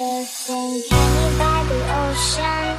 Surfing candy by the ocean,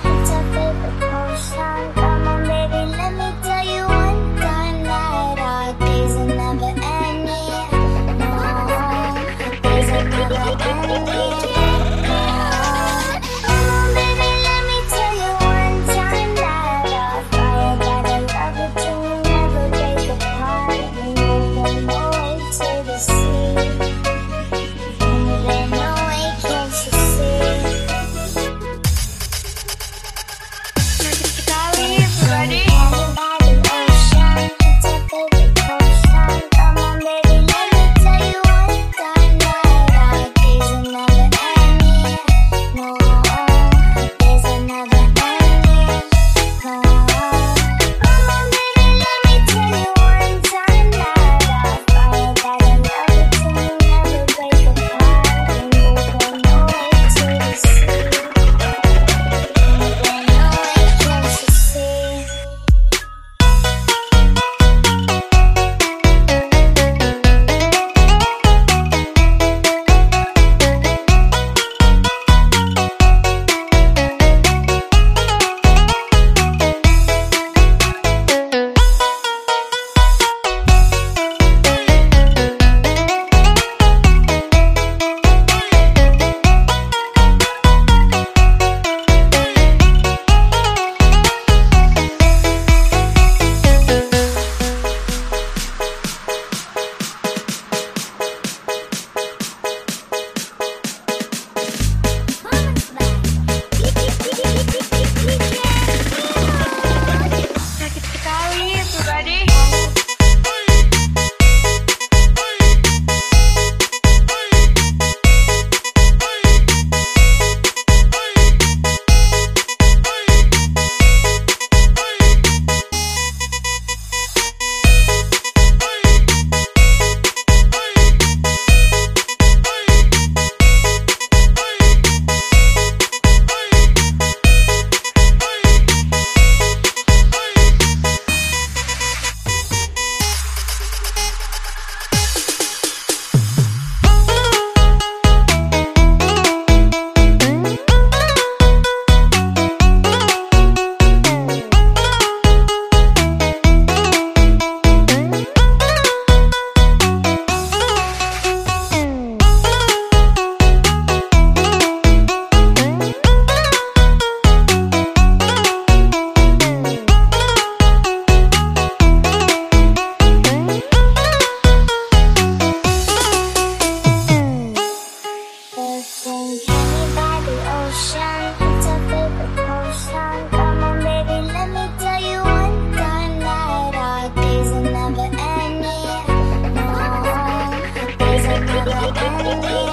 Oh, hey, hey.